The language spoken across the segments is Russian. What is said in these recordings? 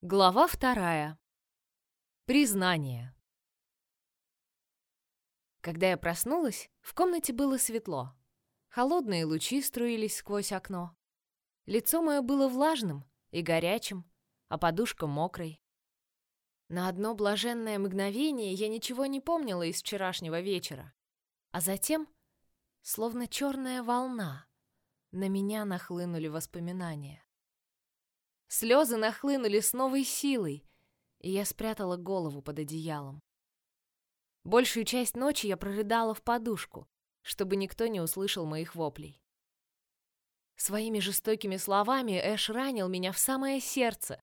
Глава вторая. Признание. Когда я проснулась, в комнате было светло. Холодные лучи струились сквозь окно. Лицо мое было влажным и горячим, а подушка мокрой. На одно блаженное мгновение я ничего не помнила из вчерашнего вечера, а затем, словно черная волна, на меня нахлынули воспоминания. Слезы нахлынули с новой силой, и я спрятала голову под одеялом. Большую часть ночи я прорыдала в подушку, чтобы никто не услышал моих воплей. Своими жестокими словами Эш ранил меня в самое сердце.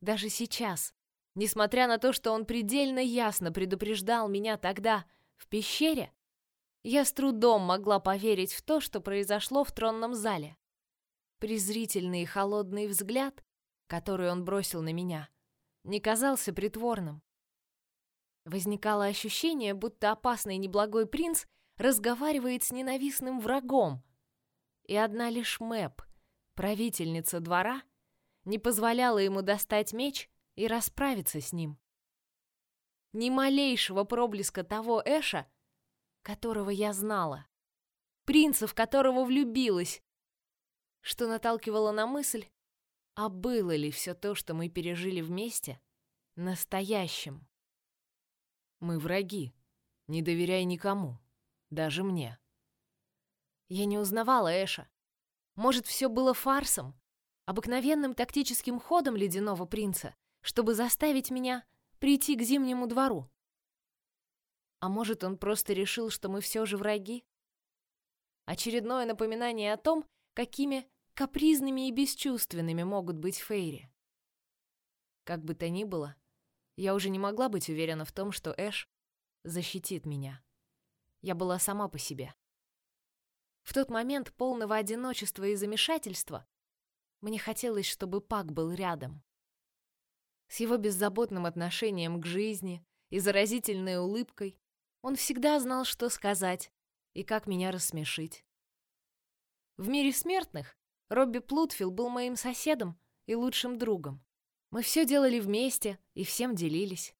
Даже сейчас, несмотря на то, что он предельно ясно предупреждал меня тогда в пещере, я с трудом могла поверить в то, что произошло в тронном зале. Презрительный и холодный взгляд который он бросил на меня, не казался притворным. Возникало ощущение, будто опасный неблагой принц разговаривает с ненавистным врагом, и одна лишь Мэп, правительница двора, не позволяла ему достать меч и расправиться с ним. Ни малейшего проблеска того Эша, которого я знала, принца, в которого влюбилась, что наталкивало на мысль, а было ли все то, что мы пережили вместе, настоящим? Мы враги. Не доверяй никому, даже мне. Я не узнавала Эша. Может, все было фарсом, обыкновенным тактическим ходом ледяного принца, чтобы заставить меня прийти к зимнему двору. А может, он просто решил, что мы все же враги? Очередное напоминание о том, какими капризными и бесчувственными могут быть Фейри. Как бы то ни было, я уже не могла быть уверена в том, что Эш защитит меня. Я была сама по себе. В тот момент полного одиночества и замешательства мне хотелось, чтобы Пак был рядом. С его беззаботным отношением к жизни и заразительной улыбкой он всегда знал, что сказать и как меня рассмешить. В мире смертных Робби Плутфилл был моим соседом и лучшим другом. Мы все делали вместе и всем делились.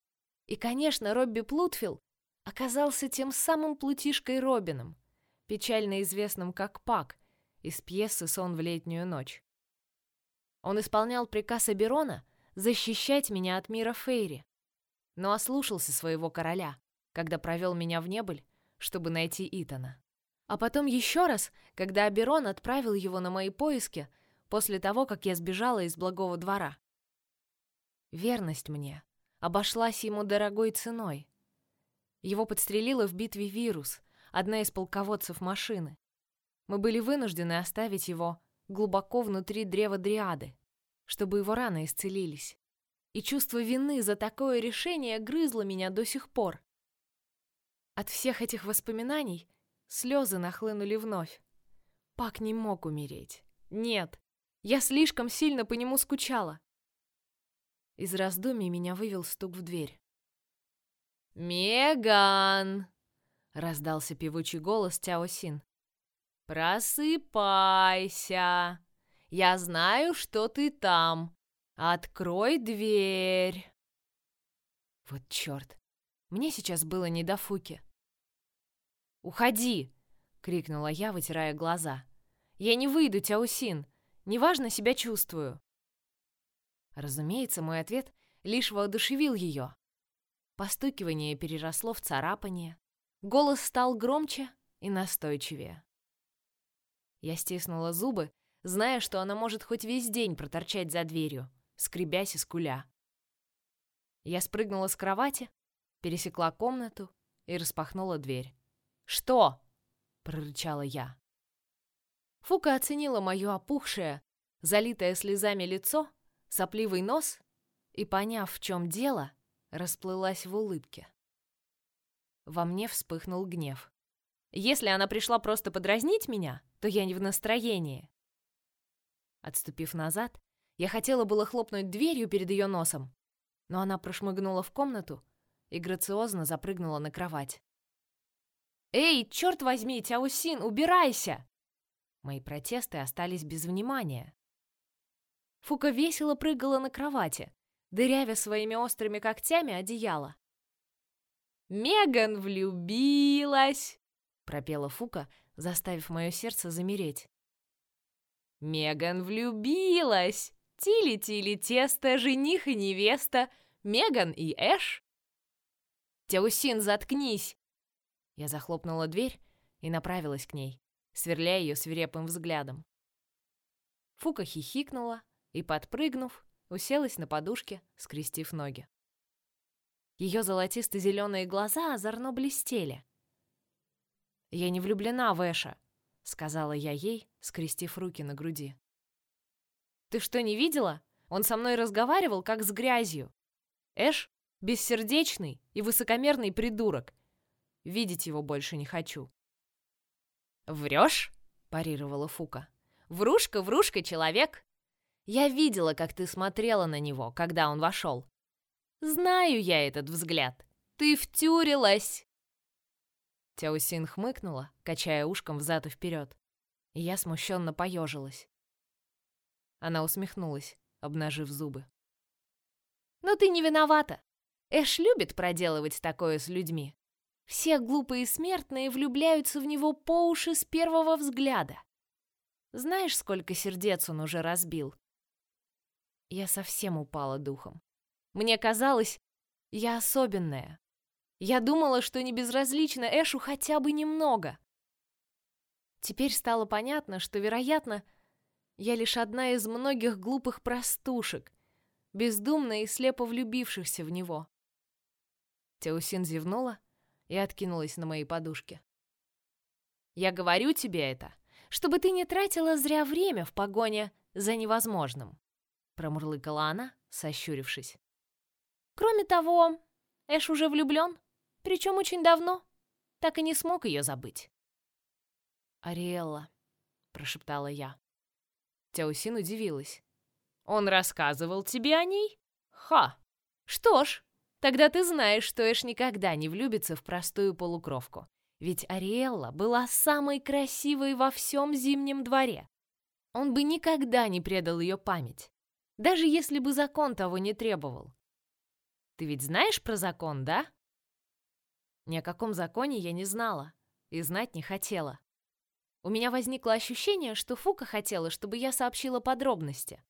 И, конечно, Робби Плутфилл оказался тем самым плутишкой Робином, печально известным как Пак из пьесы «Сон в летнюю ночь». Он исполнял приказ Аберона защищать меня от мира Фейри, но ослушался своего короля, когда провел меня в небыль, чтобы найти Итана. А потом еще раз, когда Аберон отправил его на мои поиски после того, как я сбежала из благого двора. Верность мне обошлась ему дорогой ценой. Его подстрелила в битве вирус, одна из полководцев машины. Мы были вынуждены оставить его глубоко внутри древа Дриады, чтобы его раны исцелились. И чувство вины за такое решение грызло меня до сих пор. От всех этих воспоминаний Слезы нахлынули вновь. Пак не мог умереть. Нет, я слишком сильно по нему скучала. Из раздумий меня вывел стук в дверь. «Меган!» — раздался певучий голос Тяо Син. «Просыпайся! Я знаю, что ты там. Открой дверь!» Вот черт! Мне сейчас было не до Фуки. «Уходи!» — крикнула я, вытирая глаза. «Я не выйду, Тяусин! Неважно себя чувствую!» Разумеется, мой ответ лишь воодушевил ее. Постукивание переросло в царапание. Голос стал громче и настойчивее. Я стиснула зубы, зная, что она может хоть весь день проторчать за дверью, скребясь и скуля. Я спрыгнула с кровати, пересекла комнату и распахнула дверь. «Что?» — прорычала я. Фука оценила мое опухшее, залитое слезами лицо, сопливый нос и, поняв, в чем дело, расплылась в улыбке. Во мне вспыхнул гнев. Если она пришла просто подразнить меня, то я не в настроении. Отступив назад, я хотела было хлопнуть дверью перед ее носом, но она прошмыгнула в комнату и грациозно запрыгнула на кровать. «Эй, черт возьми, Тяусин, убирайся!» Мои протесты остались без внимания. Фука весело прыгала на кровати, дырявя своими острыми когтями одеяло. «Меган влюбилась!» — пропела Фука, заставив мое сердце замереть. «Меган влюбилась! Тили-тили тесто, жених и невеста, Меган и Эш!» «Теусин, заткнись!» Я захлопнула дверь и направилась к ней, сверляя ее свирепым взглядом. Фука хихикнула и, подпрыгнув, уселась на подушке, скрестив ноги. Ее золотисто-зеленые глаза озорно блестели. «Я не влюблена в Эша», — сказала я ей, скрестив руки на груди. «Ты что, не видела? Он со мной разговаривал, как с грязью. Эш — бессердечный и высокомерный придурок. Видеть его больше не хочу». «Врешь?» — парировала Фука. «Врушка, врушка, человек!» Я видела, как ты смотрела на него, когда он вошел. Знаю я этот взгляд. Ты втюрилась!» Тяусин хмыкнула, качая ушком взад и вперед. Я смущенно поежилась. Она усмехнулась, обнажив зубы. «Но ты не виновата. Эш любит проделывать такое с людьми. Все глупые смертные влюбляются в него по уши с первого взгляда. Знаешь, сколько сердец он уже разбил? Я совсем упала духом. Мне казалось, я особенная. Я думала, что не безразлично Эшу хотя бы немного. Теперь стало понятно, что, вероятно, я лишь одна из многих глупых простушек, бездумно и слепо влюбившихся в него. Теусин зевнула и откинулась на мои подушки. «Я говорю тебе это, чтобы ты не тратила зря время в погоне за невозможным промурлыкала она, сощурившись. Кроме того, Эш уже влюблен, причем очень давно, так и не смог ее забыть. Ариэлла, прошептала я. Теосин удивилась. Он рассказывал тебе о ней? Ха. Что ж, тогда ты знаешь, что Эш никогда не влюбится в простую полукровку. Ведь Ариэлла была самой красивой во всем зимнем дворе. Он бы никогда не предал ее память даже если бы закон того не требовал. Ты ведь знаешь про закон, да? Ни о каком законе я не знала и знать не хотела. У меня возникло ощущение, что Фука хотела, чтобы я сообщила подробности.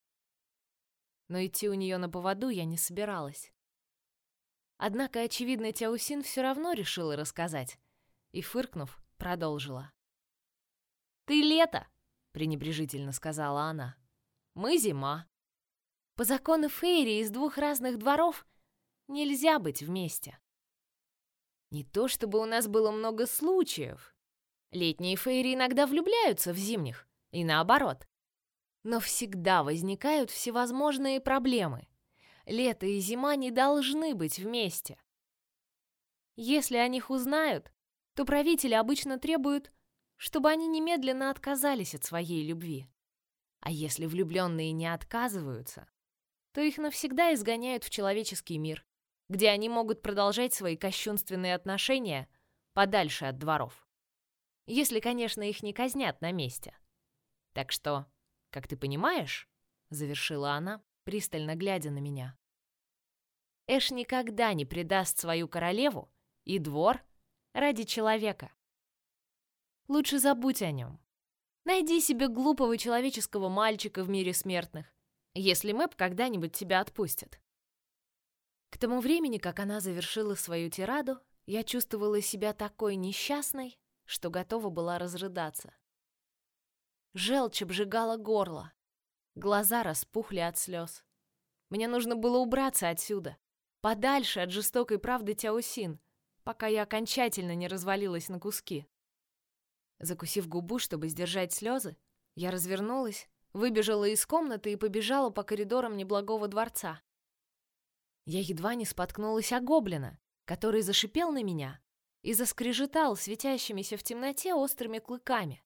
Но идти у нее на поводу я не собиралась. Однако, очевидно, Тяусин все равно решила рассказать и, фыркнув, продолжила. «Ты лето!» — пренебрежительно сказала она. «Мы зима. По закону Фейри из двух разных дворов нельзя быть вместе. Не то чтобы у нас было много случаев. Летние Фейри иногда влюбляются в зимних, и наоборот. Но всегда возникают всевозможные проблемы. Лето и зима не должны быть вместе. Если о них узнают, то правители обычно требуют, чтобы они немедленно отказались от своей любви. А если влюбленные не отказываются, то их навсегда изгоняют в человеческий мир, где они могут продолжать свои кощунственные отношения подальше от дворов. Если, конечно, их не казнят на месте. Так что, как ты понимаешь, завершила она, пристально глядя на меня. Эш никогда не предаст свою королеву и двор ради человека. Лучше забудь о нем. Найди себе глупого человеческого мальчика в мире смертных если Мэп когда-нибудь тебя отпустит. К тому времени, как она завершила свою тираду, я чувствовала себя такой несчастной, что готова была разрыдаться. Желчь обжигала горло, глаза распухли от слез. Мне нужно было убраться отсюда, подальше от жестокой правды Тяосин, пока я окончательно не развалилась на куски. Закусив губу, чтобы сдержать слезы, я развернулась Выбежала из комнаты и побежала по коридорам неблагого дворца. Я едва не споткнулась о гоблина, который зашипел на меня и заскрежетал светящимися в темноте острыми клыками.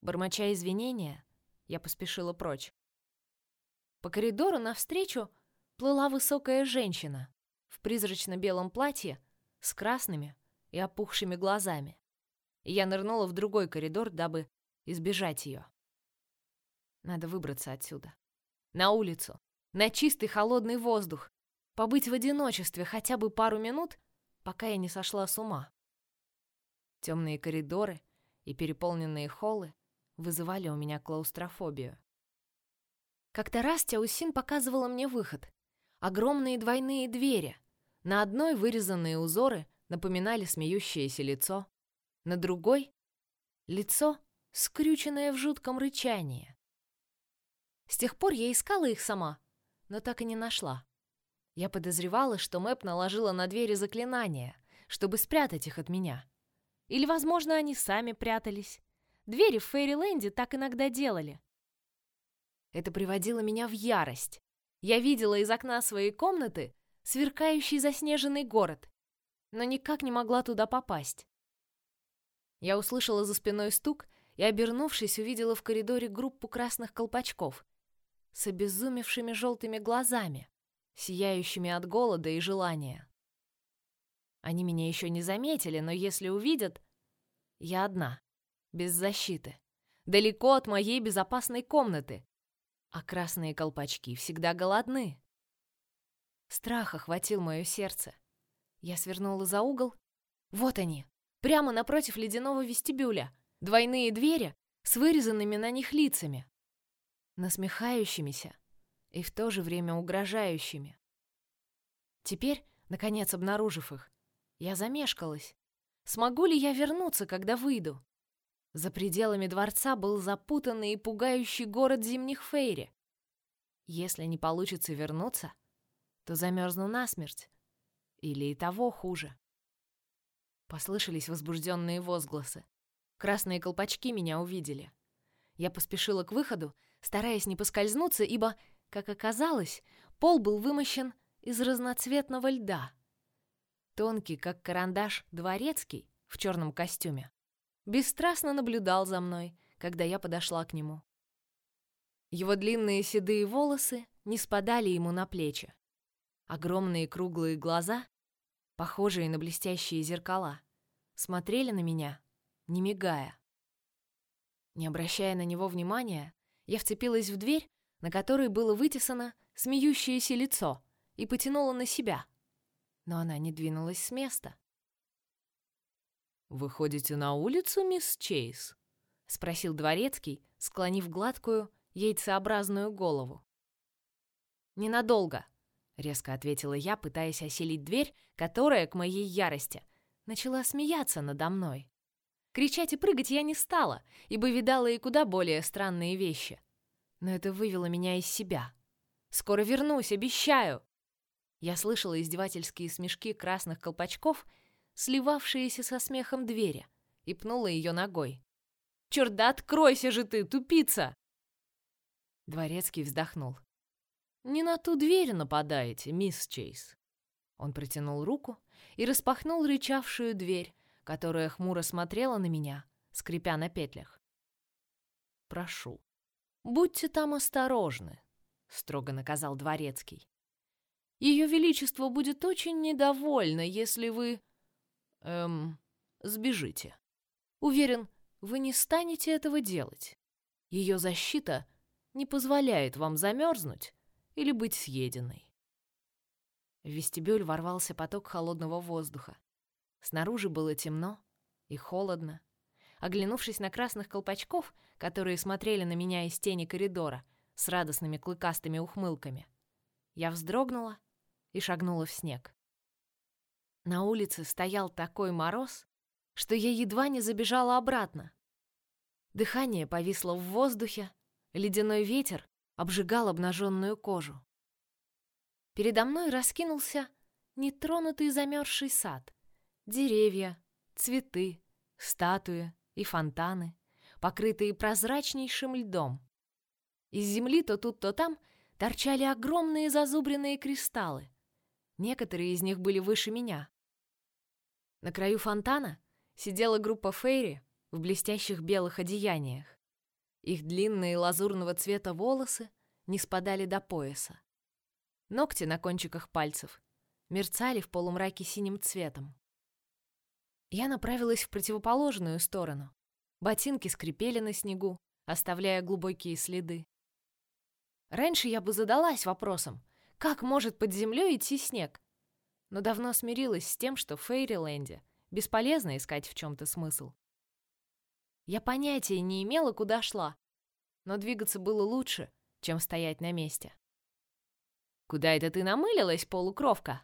Бормоча извинения, я поспешила прочь. По коридору навстречу плыла высокая женщина в призрачно-белом платье с красными и опухшими глазами. Я нырнула в другой коридор, дабы избежать ее. Надо выбраться отсюда. На улицу. на чистый холодный воздух, побыть в одиночестве хотя бы пару минут, пока я не сошла с ума. Темные коридоры и переполненные холлы вызывали у меня клаустрофобию. Как-то раз Тяусин показывала мне выход. Огромные двойные двери. На одной вырезанные узоры напоминали смеющееся лицо, на другой — лицо, скрюченное в жутком рычании. С тех пор я искала их сама, но так и не нашла. Я подозревала, что Мэп наложила на двери заклинания, чтобы спрятать их от меня. Или, возможно, они сами прятались. Двери в Фейриленде так иногда делали. Это приводило меня в ярость. Я видела из окна своей комнаты сверкающий заснеженный город, но никак не могла туда попасть. Я услышала за спиной стук и, обернувшись, увидела в коридоре группу красных колпачков с обезумевшими желтыми глазами, сияющими от голода и желания. Они меня еще не заметили, но если увидят, я одна без защиты, далеко от моей безопасной комнаты. А красные колпачки всегда голодны. Страх охватил мое сердце. Я свернула за угол. Вот они, прямо напротив ледяного вестибюля. Двойные двери с вырезанными на них лицами. Насмехающимися и в то же время угрожающими. Теперь, наконец обнаружив их, я замешкалась. Смогу ли я вернуться, когда выйду? За пределами дворца был запутанный и пугающий город зимних фейри. Если не получится вернуться, то замерзну насмерть. Или и того хуже. Послышались возбужденные возгласы. Красные колпачки меня увидели. Я поспешила к выходу, стараясь не поскользнуться, ибо, как оказалось, пол был вымощен из разноцветного льда. Тонкий, как карандаш, дворецкий в черном костюме бесстрастно наблюдал за мной, когда я подошла к нему. Его длинные седые волосы не спадали ему на плечи. Огромные круглые глаза, похожие на блестящие зеркала, смотрели на меня, не мигая. Не обращая на него внимания, я вцепилась в дверь, на которой было вытесано смеющееся лицо, и потянула на себя. Но она не двинулась с места. «Выходите на улицу, мисс Чейз?» — спросил дворецкий, склонив гладкую, яйцеобразную голову. «Ненадолго», — резко ответила я, пытаясь осилить дверь, которая, к моей ярости, начала смеяться надо мной. Кричать и прыгать я не стала, ибо видала и куда более странные вещи. Но это вывело меня из себя. «Скоро вернусь, обещаю!» Я слышала издевательские смешки красных колпачков — сливавшиеся со смехом двери, и пнула ее ногой. «Черт, да откройся же ты, тупица!» Дворецкий вздохнул. «Не на ту дверь нападаете, мисс Чейз». Он протянул руку и распахнул рычавшую дверь, которая хмуро смотрела на меня, скрипя на петлях. «Прошу, будьте там осторожны», — строго наказал Дворецкий. «Ее Величество будет очень недовольно, если вы Эм, сбежите. Уверен, вы не станете этого делать. Ее защита не позволяет вам замерзнуть или быть съеденной. В вестибюль ворвался поток холодного воздуха. Снаружи было темно и холодно. Оглянувшись на красных колпачков, которые смотрели на меня из тени коридора с радостными клыкастыми ухмылками, я вздрогнула и шагнула в снег. На улице стоял такой мороз, что я едва не забежала обратно. Дыхание повисло в воздухе, ледяной ветер обжигал обнаженную кожу. Передо мной раскинулся нетронутый замерзший сад. Деревья, цветы, статуи и фонтаны, покрытые прозрачнейшим льдом. Из земли то тут, то там торчали огромные зазубренные кристаллы. Некоторые из них были выше меня. На краю фонтана сидела группа фейри в блестящих белых одеяниях. Их длинные лазурного цвета волосы не спадали до пояса. Ногти на кончиках пальцев мерцали в полумраке синим цветом. Я направилась в противоположную сторону. Ботинки скрипели на снегу, оставляя глубокие следы. Раньше я бы задалась вопросом, как может под землей идти снег? Но давно смирилась с тем, что в Фейриленде бесполезно искать в чем-то смысл. Я понятия не имела, куда шла, но двигаться было лучше, чем стоять на месте. «Куда это ты намылилась, полукровка?»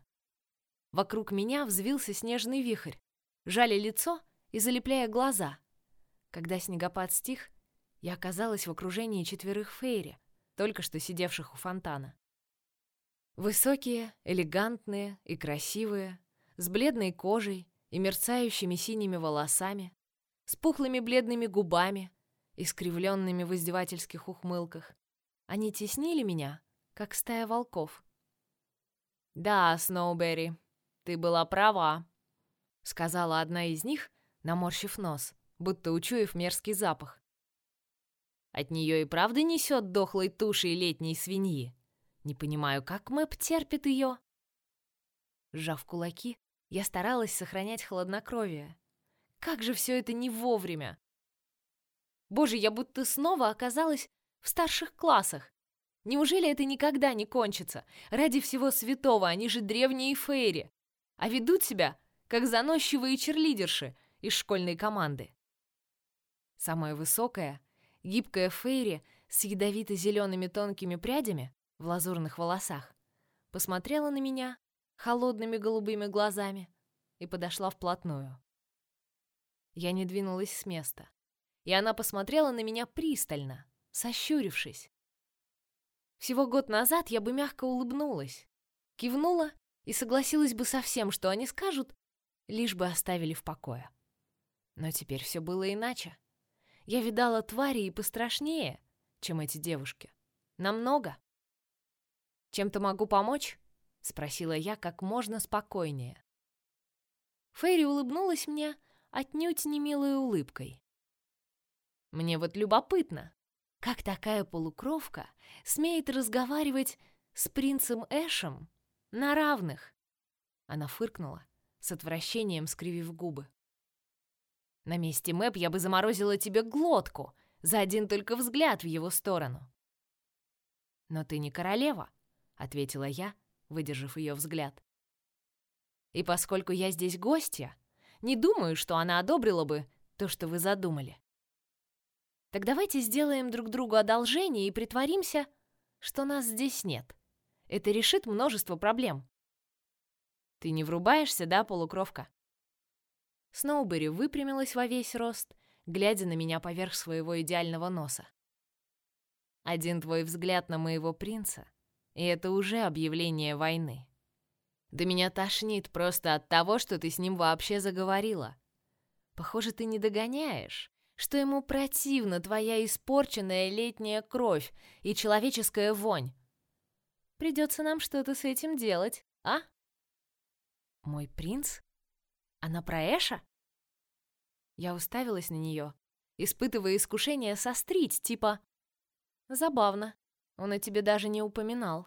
Вокруг меня взвился снежный вихрь, жали лицо и залепляя глаза. Когда снегопад стих, я оказалась в окружении четверых фейри, только что сидевших у фонтана. Высокие, элегантные и красивые, с бледной кожей и мерцающими синими волосами, с пухлыми бледными губами, искривленными в издевательских ухмылках. Они теснили меня, как стая волков. «Да, Сноуберри, ты была права», — сказала одна из них, наморщив нос, будто учуяв мерзкий запах. От нее и правда несет дохлой тушей летней свиньи. Не понимаю, как Мэп терпит ее. Сжав кулаки, я старалась сохранять хладнокровие. Как же все это не вовремя! Боже, я будто снова оказалась в старших классах. Неужели это никогда не кончится? Ради всего святого, они же древние фейри. А ведут себя, как заносчивые черлидерши из школьной команды. Самая высокая, гибкая фейри с ядовито-зелеными тонкими прядями в лазурных волосах посмотрела на меня холодными голубыми глазами и подошла вплотную. Я не двинулась с места, и она посмотрела на меня пристально, сощурившись. Всего год назад я бы мягко улыбнулась, кивнула и согласилась бы со всем, что они скажут, лишь бы оставили в покое. Но теперь все было иначе. Я видала твари и пострашнее, чем эти девушки. Намного. Чем-то могу помочь? спросила я как можно спокойнее. Фейри улыбнулась мне отнюдь не милой улыбкой. Мне вот любопытно, как такая полукровка смеет разговаривать с принцем Эшем на равных? Она фыркнула, с отвращением скривив губы. На месте Мэп я бы заморозила тебе глотку за один только взгляд в его сторону. Но ты не королева, ответила я, выдержав ее взгляд. И поскольку я здесь гостья, не думаю, что она одобрила бы то, что вы задумали. Так давайте сделаем друг другу одолжение и притворимся, что нас здесь нет. Это решит множество проблем. Ты не врубаешься, да, полукровка? Сноубери выпрямилась во весь рост, глядя на меня поверх своего идеального носа. Один твой взгляд на моего принца, и это уже объявление войны. Да меня тошнит просто от того, что ты с ним вообще заговорила. Похоже, ты не догоняешь, что ему противна твоя испорченная летняя кровь и человеческая вонь. Придется нам что-то с этим делать, а? Мой принц? Она про Эша? Я уставилась на нее, испытывая искушение сострить, типа... Забавно, он о тебе даже не упоминал.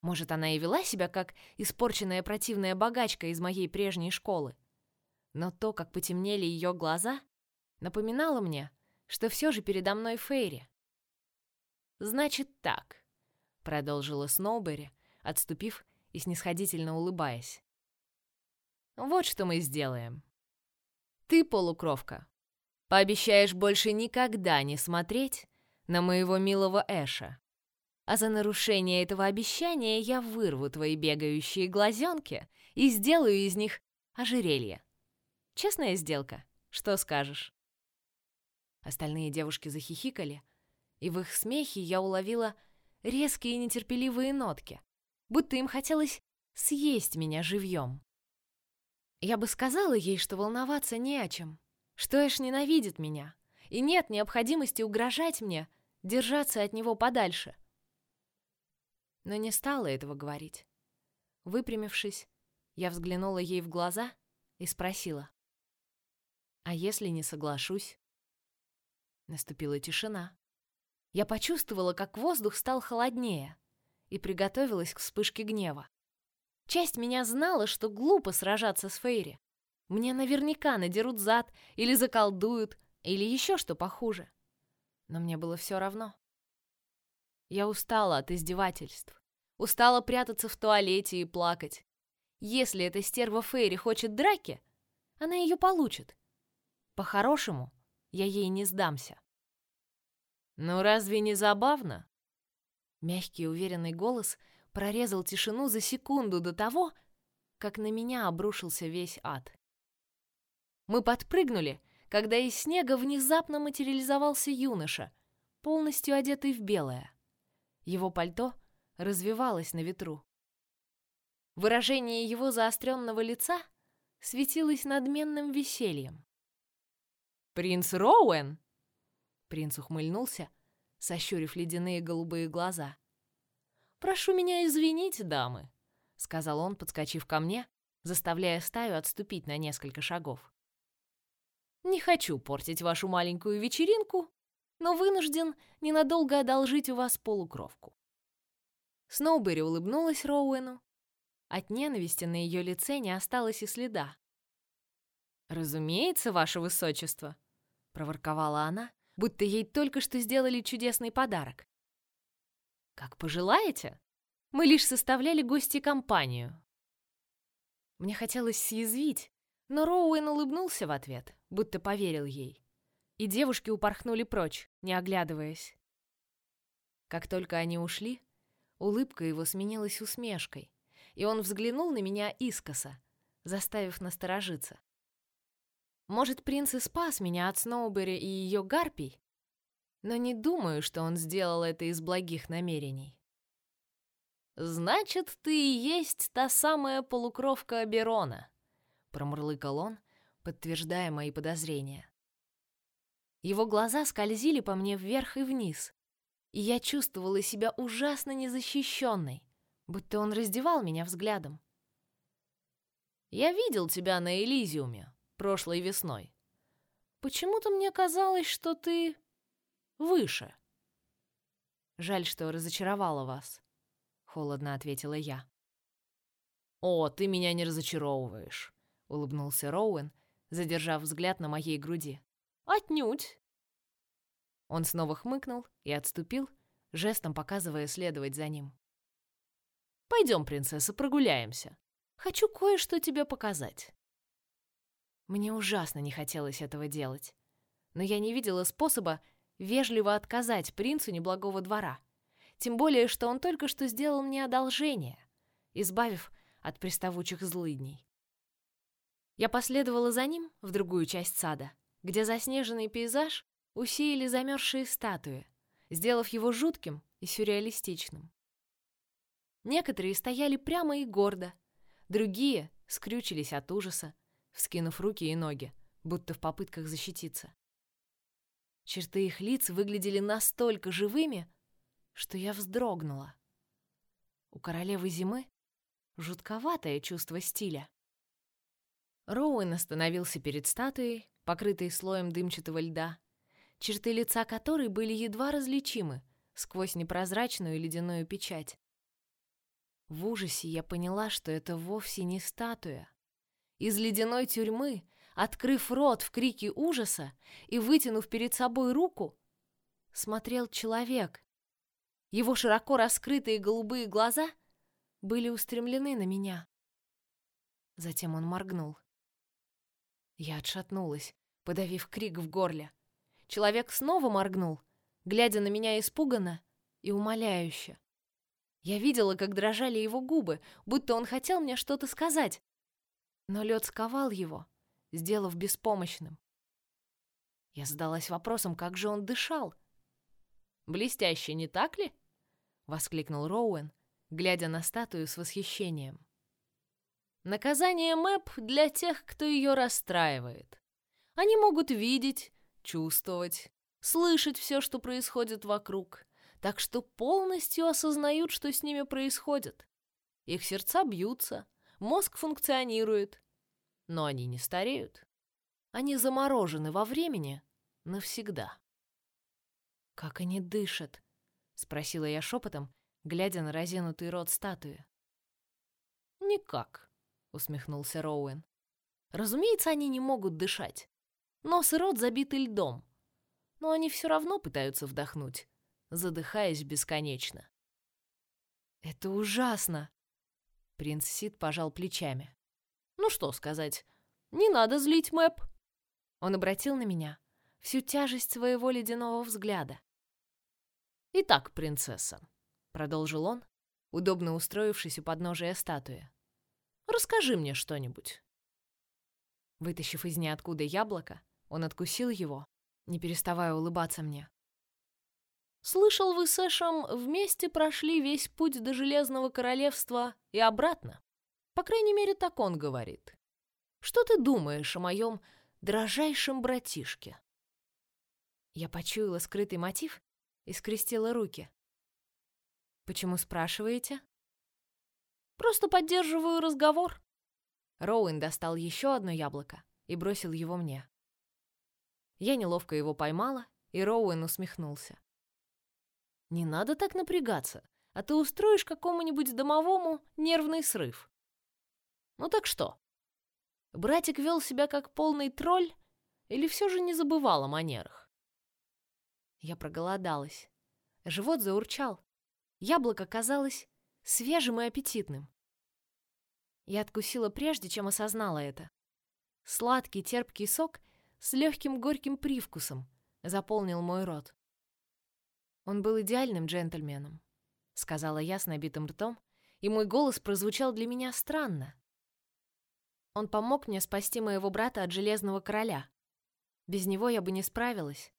Может, она и вела себя как испорченная противная богачка из моей прежней школы. Но то, как потемнели ее глаза, напоминало мне, что все же передо мной Фейри. «Значит так», — продолжила Сноубери, отступив и снисходительно улыбаясь. «Вот что мы сделаем. Ты, полукровка, пообещаешь больше никогда не смотреть на моего милого Эша а за нарушение этого обещания я вырву твои бегающие глазенки и сделаю из них ожерелье. Честная сделка, что скажешь?» Остальные девушки захихикали, и в их смехе я уловила резкие нетерпеливые нотки, будто им хотелось съесть меня живьем. Я бы сказала ей, что волноваться не о чем, что Эш ненавидит меня, и нет необходимости угрожать мне, держаться от него подальше — но не стала этого говорить. Выпрямившись, я взглянула ей в глаза и спросила. «А если не соглашусь?» Наступила тишина. Я почувствовала, как воздух стал холоднее и приготовилась к вспышке гнева. Часть меня знала, что глупо сражаться с Фейри. Мне наверняка надерут зад или заколдуют, или еще что похуже. Но мне было все равно. Я устала от издевательств. Устала прятаться в туалете и плакать. Если эта стерва Фейри хочет драки, она ее получит. По-хорошему, я ей не сдамся. Ну разве не забавно? Мягкий уверенный голос прорезал тишину за секунду до того, как на меня обрушился весь ад. Мы подпрыгнули, когда из снега внезапно материализовался юноша, полностью одетый в белое. Его пальто развивалось на ветру. Выражение его заостренного лица светилось надменным весельем. «Принц Роуэн!» Принц ухмыльнулся, сощурив ледяные голубые глаза. «Прошу меня извинить, дамы», — сказал он, подскочив ко мне, заставляя стаю отступить на несколько шагов. «Не хочу портить вашу маленькую вечеринку, но вынужден ненадолго одолжить у вас полукровку». Сноубери улыбнулась Роуэну. От ненависти на ее лице не осталось и следа. «Разумеется, ваше высочество», — проворковала она, будто ей только что сделали чудесный подарок. «Как пожелаете. Мы лишь составляли гости компанию». Мне хотелось съязвить, но Роуэн улыбнулся в ответ, будто поверил ей. И девушки упорхнули прочь, не оглядываясь. Как только они ушли, улыбка его сменилась усмешкой, и он взглянул на меня искоса, заставив насторожиться. Может, принц и спас меня от Сноубери и ее гарпий, но не думаю, что он сделал это из благих намерений. «Значит, ты и есть та самая полукровка Аберона», — промурлыкал он, подтверждая мои подозрения. Его глаза скользили по мне вверх и вниз, и я чувствовала себя ужасно незащищенной, будто он раздевал меня взглядом. «Я видел тебя на Элизиуме прошлой весной. Почему-то мне казалось, что ты выше». «Жаль, что разочаровала вас», — холодно ответила я. «О, ты меня не разочаровываешь», — улыбнулся Роуэн, задержав взгляд на моей груди. «Отнюдь!» Он снова хмыкнул и отступил, жестом показывая следовать за ним. «Пойдем, принцесса, прогуляемся. Хочу кое-что тебе показать». Мне ужасно не хотелось этого делать, но я не видела способа вежливо отказать принцу неблагого двора, тем более, что он только что сделал мне одолжение, избавив от приставучих злыдней. Я последовала за ним в другую часть сада, где заснеженный пейзаж усеяли замерзшие статуи, сделав его жутким и сюрреалистичным. Некоторые стояли прямо и гордо, другие скрючились от ужаса, вскинув руки и ноги, будто в попытках защититься. Черты их лиц выглядели настолько живыми, что я вздрогнула. У королевы зимы жутковатое чувство стиля. Роуэн остановился перед статуей, покрытой слоем дымчатого льда, черты лица которой были едва различимы сквозь непрозрачную ледяную печать. В ужасе я поняла, что это вовсе не статуя. Из ледяной тюрьмы, открыв рот в крике ужаса и вытянув перед собой руку, смотрел человек. Его широко раскрытые голубые глаза были устремлены на меня. Затем он моргнул. Я отшатнулась, подавив крик в горле. Человек снова моргнул, глядя на меня испуганно и умоляюще. Я видела, как дрожали его губы, будто он хотел мне что-то сказать. Но лед сковал его, сделав беспомощным. Я задалась вопросом, как же он дышал. «Блестяще, не так ли?» — воскликнул Роуэн, глядя на статую с восхищением. «Наказание Мэп для тех, кто ее расстраивает. Они могут видеть, чувствовать, слышать все, что происходит вокруг, так что полностью осознают, что с ними происходит. Их сердца бьются, мозг функционирует, но они не стареют. Они заморожены во времени навсегда. «Как они дышат?» — спросила я шепотом, глядя на разинутый рот статуи. «Никак», — усмехнулся Роуэн. «Разумеется, они не могут дышать. Нос и рот забиты льдом. Но они все равно пытаются вдохнуть. задыхаясь бесконечно. «Это ужасно!» Принц Сид пожал плечами. «Ну что сказать, не надо злить Мэп!» Он обратил на меня всю тяжесть своего ледяного взгляда. «Итак, принцесса», — продолжил он, удобно устроившись у подножия статуи. «Расскажи мне что-нибудь». Вытащив из ниоткуда яблоко, он откусил его, не переставая улыбаться мне. Слышал, вы с Эшем вместе прошли весь путь до Железного Королевства и обратно. По крайней мере, так он говорит. Что ты думаешь о моем дрожайшем братишке?» Я почуяла скрытый мотив и скрестила руки. «Почему спрашиваете?» «Просто поддерживаю разговор». Роуэн достал еще одно яблоко и бросил его мне. Я неловко его поймала, и Роуэн усмехнулся. Не надо так напрягаться, а ты устроишь какому-нибудь домовому нервный срыв. Ну так что? Братик вел себя как полный тролль или все же не забывал о манерах? Я проголодалась. Живот заурчал. Яблоко казалось свежим и аппетитным. Я откусила прежде, чем осознала это. Сладкий терпкий сок с легким горьким привкусом заполнил мой рот. Он был идеальным джентльменом, сказала я с набитым ртом, и мой голос прозвучал для меня странно. Он помог мне спасти моего брата от Железного Короля. Без него я бы не справилась.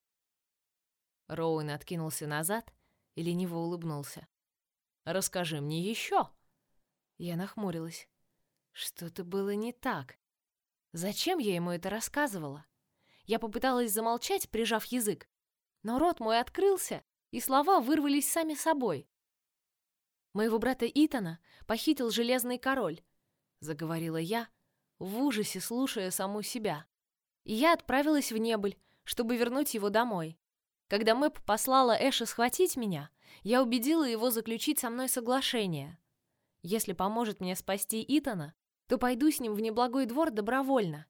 Роуэн откинулся назад и лениво улыбнулся. «Расскажи мне еще!» Я нахмурилась. Что-то было не так. Зачем я ему это рассказывала? Я попыталась замолчать, прижав язык, но рот мой открылся, и слова вырвались сами собой. «Моего брата Итана похитил Железный Король», — заговорила я, в ужасе слушая саму себя. И я отправилась в Небыль, чтобы вернуть его домой. Когда Мэп послала Эша схватить меня, я убедила его заключить со мной соглашение. Если поможет мне спасти Итана, то пойду с ним в неблагой двор добровольно.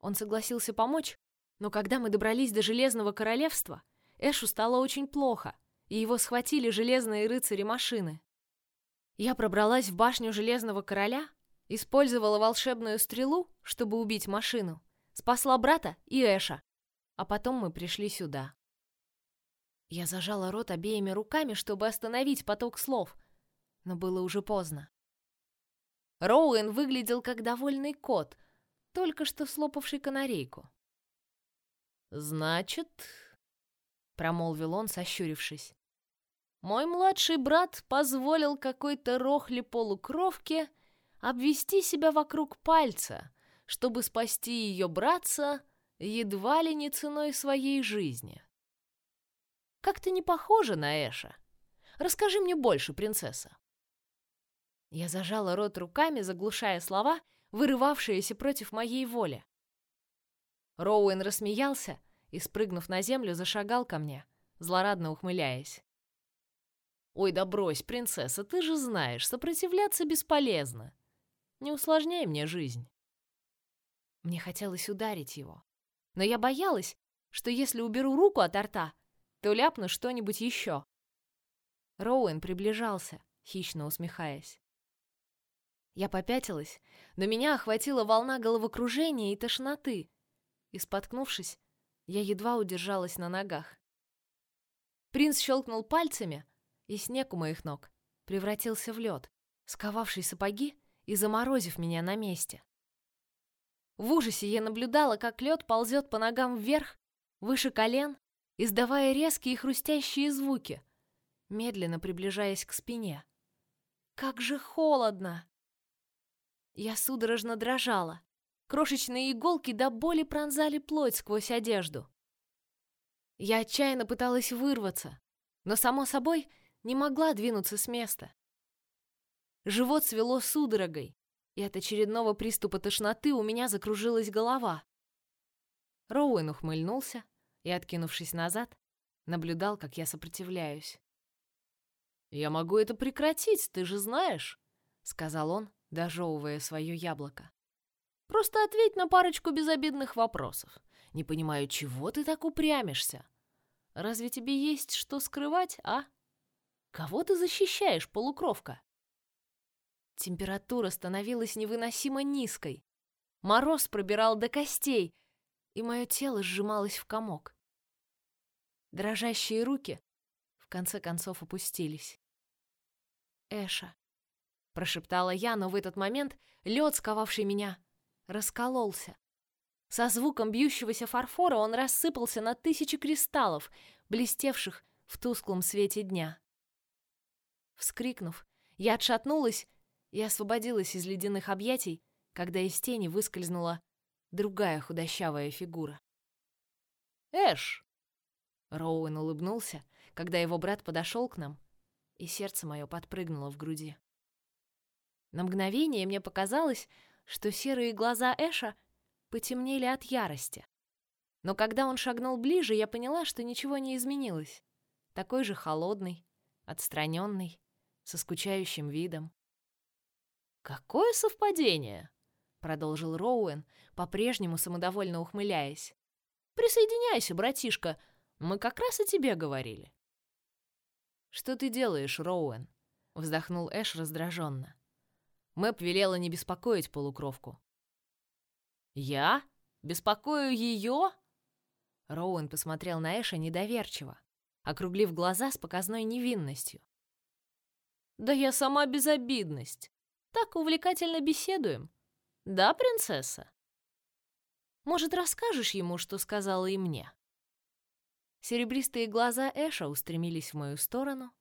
Он согласился помочь, но когда мы добрались до Железного Королевства, Эшу стало очень плохо, и его схватили железные рыцари машины. Я пробралась в башню Железного Короля, использовала волшебную стрелу, чтобы убить машину, спасла брата и Эша, а потом мы пришли сюда. Я зажала рот обеими руками, чтобы остановить поток слов, но было уже поздно. Роуэн выглядел как довольный кот, только что слопавший канарейку. «Значит, промолвил он, сощурившись. Мой младший брат позволил какой-то рохли полукровке обвести себя вокруг пальца, чтобы спасти ее братца едва ли не ценой своей жизни. Как-то не похоже на Эша. Расскажи мне больше, принцесса. Я зажала рот руками, заглушая слова, вырывавшиеся против моей воли. Роуэн рассмеялся, и, спрыгнув на землю, зашагал ко мне, злорадно ухмыляясь. «Ой, да брось, принцесса, ты же знаешь, сопротивляться бесполезно. Не усложняй мне жизнь». Мне хотелось ударить его, но я боялась, что если уберу руку от рта, то ляпну что-нибудь еще. Роуэн приближался, хищно усмехаясь. Я попятилась, но меня охватила волна головокружения и тошноты, и, споткнувшись, я едва удержалась на ногах. Принц щелкнул пальцами, и снег у моих ног превратился в лед, сковавший сапоги и заморозив меня на месте. В ужасе я наблюдала, как лед ползет по ногам вверх, выше колен, издавая резкие хрустящие звуки, медленно приближаясь к спине. Как же холодно! Я судорожно дрожала, Крошечные иголки до боли пронзали плоть сквозь одежду. Я отчаянно пыталась вырваться, но, само собой, не могла двинуться с места. Живот свело судорогой, и от очередного приступа тошноты у меня закружилась голова. Роуэн ухмыльнулся и, откинувшись назад, наблюдал, как я сопротивляюсь. «Я могу это прекратить, ты же знаешь», — сказал он, дожевывая свое яблоко. Просто ответь на парочку безобидных вопросов. Не понимаю, чего ты так упрямишься? Разве тебе есть что скрывать, а? Кого ты защищаешь, полукровка? Температура становилась невыносимо низкой. Мороз пробирал до костей, и мое тело сжималось в комок. Дрожащие руки в конце концов опустились. Эша, прошептала я, но в этот момент лед, сковавший меня, раскололся. Со звуком бьющегося фарфора он рассыпался на тысячи кристаллов, блестевших в тусклом свете дня. Вскрикнув, я отшатнулась и освободилась из ледяных объятий, когда из тени выскользнула другая худощавая фигура. «Эш!» Роуэн улыбнулся, когда его брат подошел к нам, и сердце мое подпрыгнуло в груди. На мгновение мне показалось, что серые глаза Эша потемнели от ярости. Но когда он шагнул ближе, я поняла, что ничего не изменилось. Такой же холодный, отстраненный, со скучающим видом. «Какое совпадение!» — продолжил Роуэн, по-прежнему самодовольно ухмыляясь. «Присоединяйся, братишка, мы как раз о тебе говорили». «Что ты делаешь, Роуэн?» — вздохнул Эш раздраженно. Мэп велела не беспокоить полукровку. «Я? Беспокою ее?» Роуэн посмотрел на Эша недоверчиво, округлив глаза с показной невинностью. «Да я сама безобидность. Так увлекательно беседуем. Да, принцесса?» «Может, расскажешь ему, что сказала и мне?» Серебристые глаза Эша устремились в мою сторону.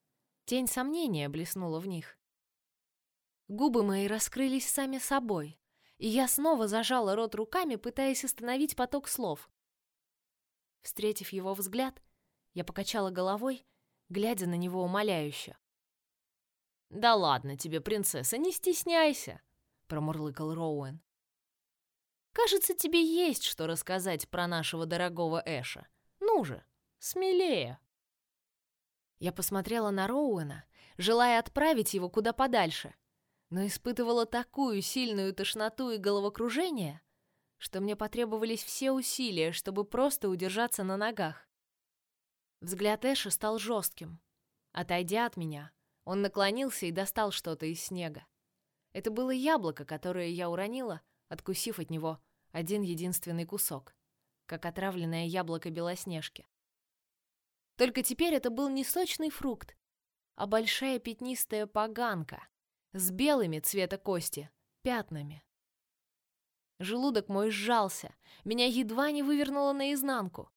Тень сомнения блеснула в них. Губы мои раскрылись сами собой, и я снова зажала рот руками, пытаясь остановить поток слов. Встретив его взгляд, я покачала головой, глядя на него умоляюще. «Да ладно тебе, принцесса, не стесняйся!» — промурлыкал Роуэн. «Кажется, тебе есть что рассказать про нашего дорогого Эша. Ну же, смелее!» Я посмотрела на Роуэна, желая отправить его куда подальше, но испытывала такую сильную тошноту и головокружение, что мне потребовались все усилия, чтобы просто удержаться на ногах. Взгляд Эша стал жестким. Отойдя от меня, он наклонился и достал что-то из снега. Это было яблоко, которое я уронила, откусив от него один единственный кусок, как отравленное яблоко Белоснежки. Только теперь это был не сочный фрукт, а большая пятнистая поганка, с белыми цвета кости пятнами. Желудок мой сжался, меня едва не вывернуло наизнанку.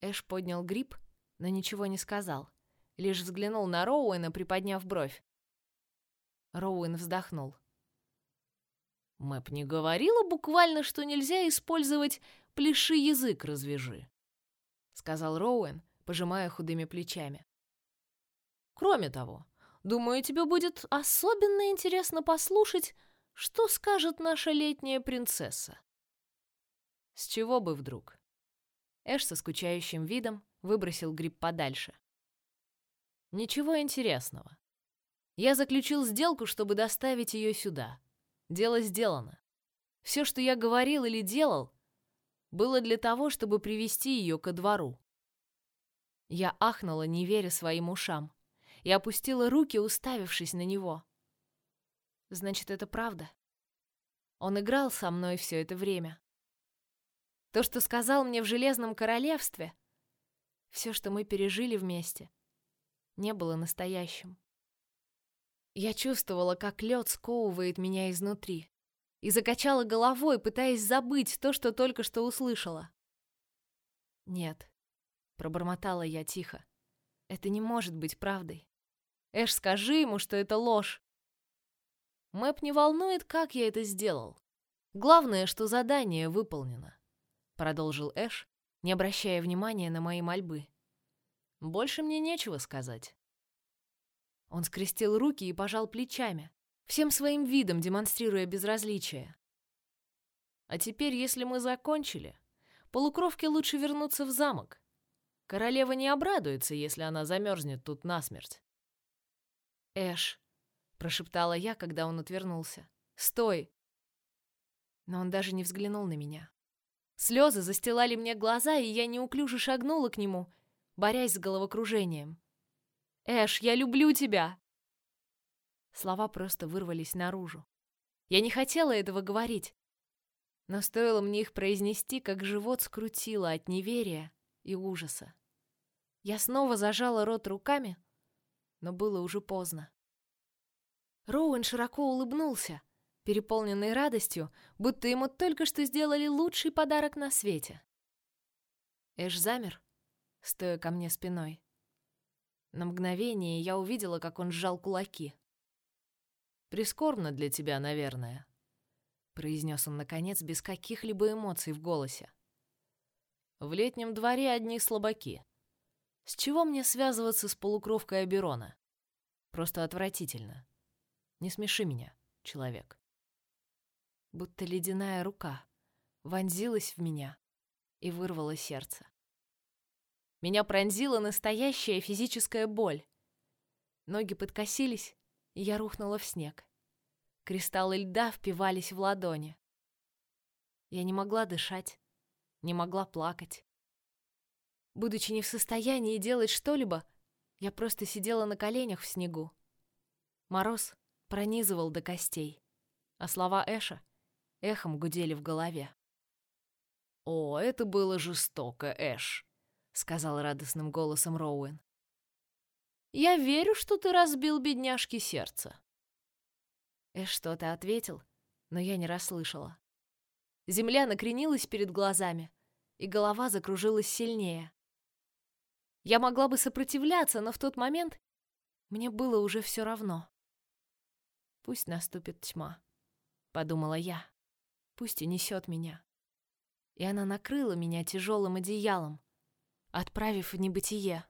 Эш поднял гриб, но ничего не сказал, лишь взглянул на Роуэна, приподняв бровь. Роуэн вздохнул. Мэп не говорила буквально, что нельзя использовать «пляши язык развяжи», — сказал Роуэн, пожимая худыми плечами. Кроме того, Думаю, тебе будет особенно интересно послушать, что скажет наша летняя принцесса. С чего бы вдруг? Эш со скучающим видом выбросил гриб подальше. Ничего интересного. Я заключил сделку, чтобы доставить ее сюда. Дело сделано. Все, что я говорил или делал, было для того, чтобы привести ее ко двору. Я ахнула, не веря своим ушам и опустила руки, уставившись на него. Значит, это правда. Он играл со мной все это время. То, что сказал мне в Железном Королевстве, все, что мы пережили вместе, не было настоящим. Я чувствовала, как лед сковывает меня изнутри, и закачала головой, пытаясь забыть то, что только что услышала. «Нет», — пробормотала я тихо, — «это не может быть правдой. Эш, скажи ему, что это ложь. Мэп не волнует, как я это сделал. Главное, что задание выполнено, продолжил Эш, не обращая внимания на мои мольбы. Больше мне нечего сказать. Он скрестил руки и пожал плечами, всем своим видом демонстрируя безразличие. А теперь, если мы закончили, полукровке лучше вернуться в замок. Королева не обрадуется, если она замерзнет тут насмерть. Эш, прошептала я, когда он отвернулся. Стой! Но он даже не взглянул на меня. Слезы застилали мне глаза, и я неуклюже шагнула к нему, борясь с головокружением. «Эш, я люблю тебя!» Слова просто вырвались наружу. Я не хотела этого говорить, но стоило мне их произнести, как живот скрутило от неверия и ужаса. Я снова зажала рот руками, но было уже поздно. Роуэн широко улыбнулся, переполненный радостью, будто ему только что сделали лучший подарок на свете. Эш замер, стоя ко мне спиной. На мгновение я увидела, как он сжал кулаки. Прискорбно для тебя, наверное, произнес он наконец без каких-либо эмоций в голосе. В летнем дворе одни слабаки. С чего мне связываться с полукровкой Аберона? Просто отвратительно. Не смеши меня, человек. Будто ледяная рука вонзилась в меня и вырвала сердце. Меня пронзила настоящая физическая боль. Ноги подкосились, я рухнула в снег. Кристаллы льда впивались в ладони. Я не могла дышать, не могла плакать. Будучи не в состоянии делать что-либо, я просто сидела на коленях в снегу. Мороз пронизывал до костей, а слова Эша эхом гудели в голове. «О, это было жестоко, Эш», — сказал радостным голосом Роуэн. Я верю, что ты разбил бедняжке сердце. Эш что-то ответил, но я не расслышала. Земля накренилась перед глазами, и голова закружилась сильнее. Я могла бы сопротивляться, но в тот момент мне было уже все равно. Пусть наступит тьма, подумала я. Пусть и несет меня. И она накрыла меня тяжелым одеялом, отправив в небытие.